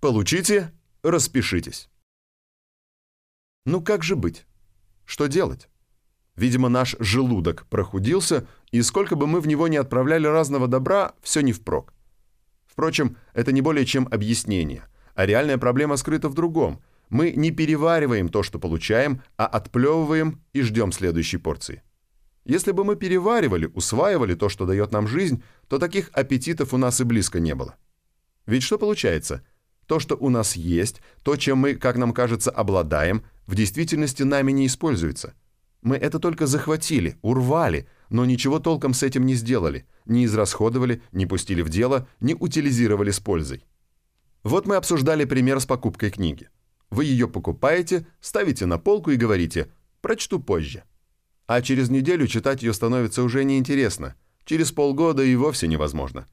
Получите, распишитесь. Ну как же быть? Что делать? Видимо, наш желудок прохудился, и сколько бы мы в него ни отправляли разного добра, все не впрок. Впрочем, это не более чем объяснение, а реальная проблема скрыта в другом. Мы не перевариваем то, что получаем, а отплевываем и ждем следующей порции. Если бы мы переваривали, усваивали то, что дает нам жизнь, то таких аппетитов у нас и близко не было. Ведь что получается? То, что у нас есть, то, чем мы, как нам кажется, обладаем, в действительности нами не используется. Мы это только захватили, урвали, но ничего толком с этим не сделали, не израсходовали, не пустили в дело, не утилизировали с пользой. Вот мы обсуждали пример с покупкой книги. Вы ее покупаете, ставите на полку и говорите «прочту позже». А через неделю читать ее становится уже неинтересно, через полгода и вовсе невозможно.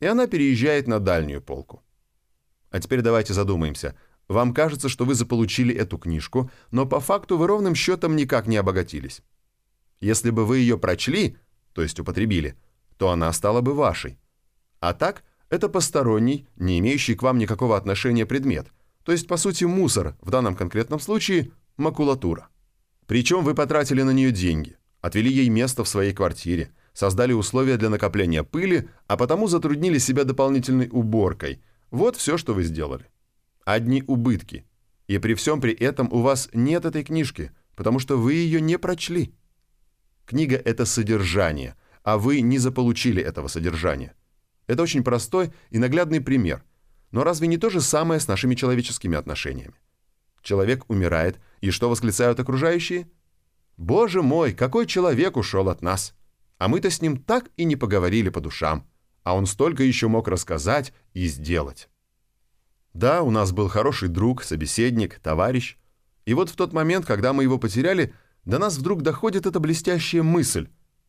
И она переезжает на дальнюю полку. А теперь давайте задумаемся. Вам кажется, что вы заполучили эту книжку, но по факту вы ровным счетом никак не обогатились. Если бы вы ее прочли, то есть употребили, то она стала бы вашей. А так, это посторонний, не имеющий к вам никакого отношения предмет, то есть, по сути, мусор, в данном конкретном случае макулатура. Причем вы потратили на нее деньги, отвели ей место в своей квартире, создали условия для накопления пыли, а потому затруднили себя дополнительной уборкой. Вот все, что вы сделали. Одни убытки. И при всем при этом у вас нет этой книжки, потому что вы ее не прочли. Книга – это содержание, а вы не заполучили этого содержания. Это очень простой и наглядный пример. Но разве не то же самое с нашими человеческими отношениями? Человек умирает, и что восклицают окружающие? «Боже мой, какой человек ушел от нас!» А мы-то с ним так и не поговорили по душам, а он столько еще мог рассказать и сделать. Да, у нас был хороший друг, собеседник, товарищ. И вот в тот момент, когда мы его потеряли, до нас вдруг доходит эта блестящая мысль.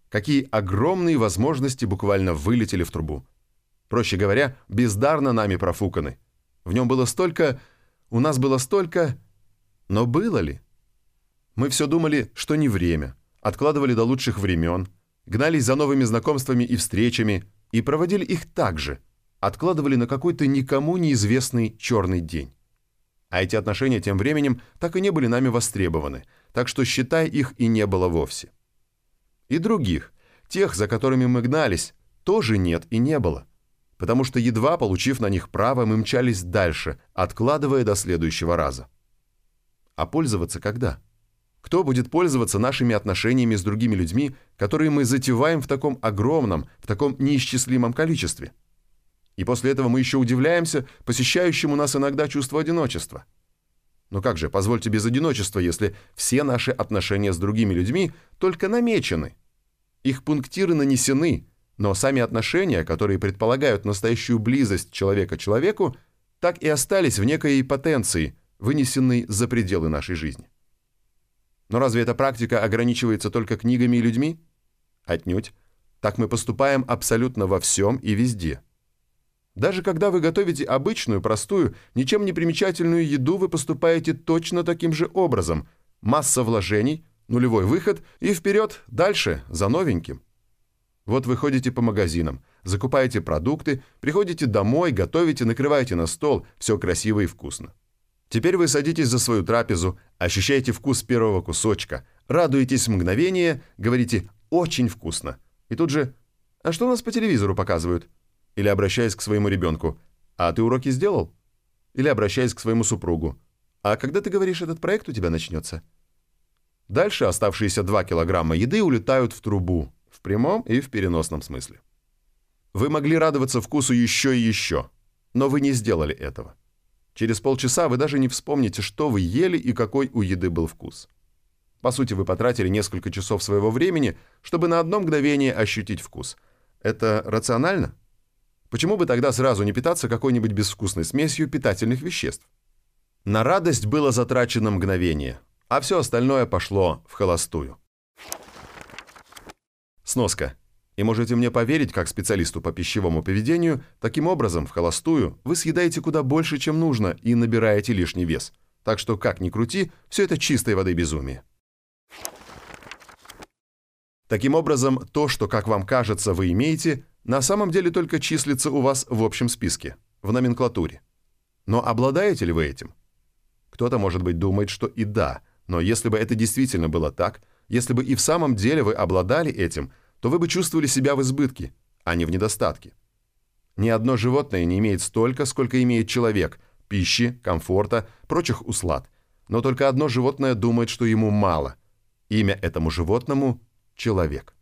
Какие огромные возможности буквально вылетели в трубу. Проще говоря, бездарно нами профуканы. В нем было столько... У нас было столько... Но было ли? Мы все думали, что не время, откладывали до лучших времен, гнались за новыми знакомствами и встречами и проводили их так же, откладывали на какой-то никому неизвестный черный день. А эти отношения тем временем так и не были нами востребованы, так что считай их и не было вовсе. И других, тех, за которыми мы гнались, тоже нет и не было, потому что едва получив на них право, мы мчались дальше, откладывая до следующего раза. А пользоваться когда? Кто будет пользоваться нашими отношениями с другими людьми, которые мы затеваем в таком огромном, в таком неисчислимом количестве? И после этого мы еще удивляемся посещающему нас иногда чувство одиночества. Но как же, позвольте без одиночества, если все наши отношения с другими людьми только намечены? Их пунктиры нанесены, но сами отношения, которые предполагают настоящую близость человека к человеку, так и остались в некой потенции – вынесенный за пределы нашей жизни. Но разве эта практика ограничивается только книгами и людьми? Отнюдь. Так мы поступаем абсолютно во всем и везде. Даже когда вы готовите обычную, простую, ничем не примечательную еду, вы поступаете точно таким же образом. Масса вложений, нулевой выход и вперед, дальше, за новеньким. Вот вы ходите по магазинам, закупаете продукты, приходите домой, готовите, накрываете на стол, все красиво и вкусно. Теперь вы садитесь за свою трапезу, ощущаете вкус первого кусочка, радуетесь мгновение, говорите «очень вкусно». И тут же «а что у нас по телевизору показывают?» Или обращаясь к своему ребенку «а ты уроки сделал?» Или обращаясь к своему супругу «а когда ты говоришь, этот проект у тебя начнется?» Дальше оставшиеся 2 килограмма еды улетают в трубу, в прямом и в переносном смысле. Вы могли радоваться вкусу еще и еще, но вы не сделали этого. Через полчаса вы даже не вспомните, что вы ели и какой у еды был вкус. По сути, вы потратили несколько часов своего времени, чтобы на одно мгновение ощутить вкус. Это рационально? Почему бы тогда сразу не питаться какой-нибудь безвкусной смесью питательных веществ? На радость было затрачено мгновение, а все остальное пошло в холостую. Сноска. И можете мне поверить, как специалисту по пищевому поведению, таким образом, в холостую, вы съедаете куда больше, чем нужно, и набираете лишний вес. Так что, как ни крути, все это чистой воды безумие. Таким образом, то, что, как вам кажется, вы имеете, на самом деле только числится у вас в общем списке, в номенклатуре. Но обладаете ли вы этим? Кто-то, может быть, думает, что и да, но если бы это действительно было так, если бы и в самом деле вы обладали этим, то вы бы чувствовали себя в избытке, а не в недостатке. Ни одно животное не имеет столько, сколько имеет человек – пищи, комфорта, прочих услад. Но только одно животное думает, что ему мало. Имя этому животному – человек.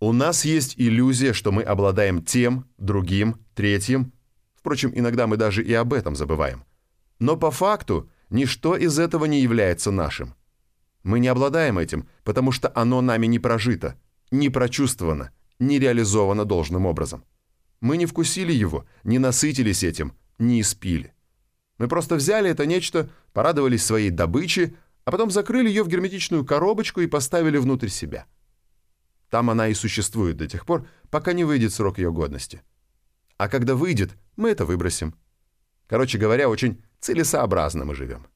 У нас есть иллюзия, что мы обладаем тем, другим, третьим. Впрочем, иногда мы даже и об этом забываем. Но по факту ничто из этого не является нашим. Мы не обладаем этим, потому что оно нами не прожито, не прочувствовано, не реализовано должным образом. Мы не вкусили его, не насытились этим, не испили. Мы просто взяли это нечто, порадовались своей добыче, а потом закрыли ее в герметичную коробочку и поставили внутрь себя. Там она и существует до тех пор, пока не выйдет срок ее годности. А когда выйдет, мы это выбросим. Короче говоря, очень целесообразно мы живем.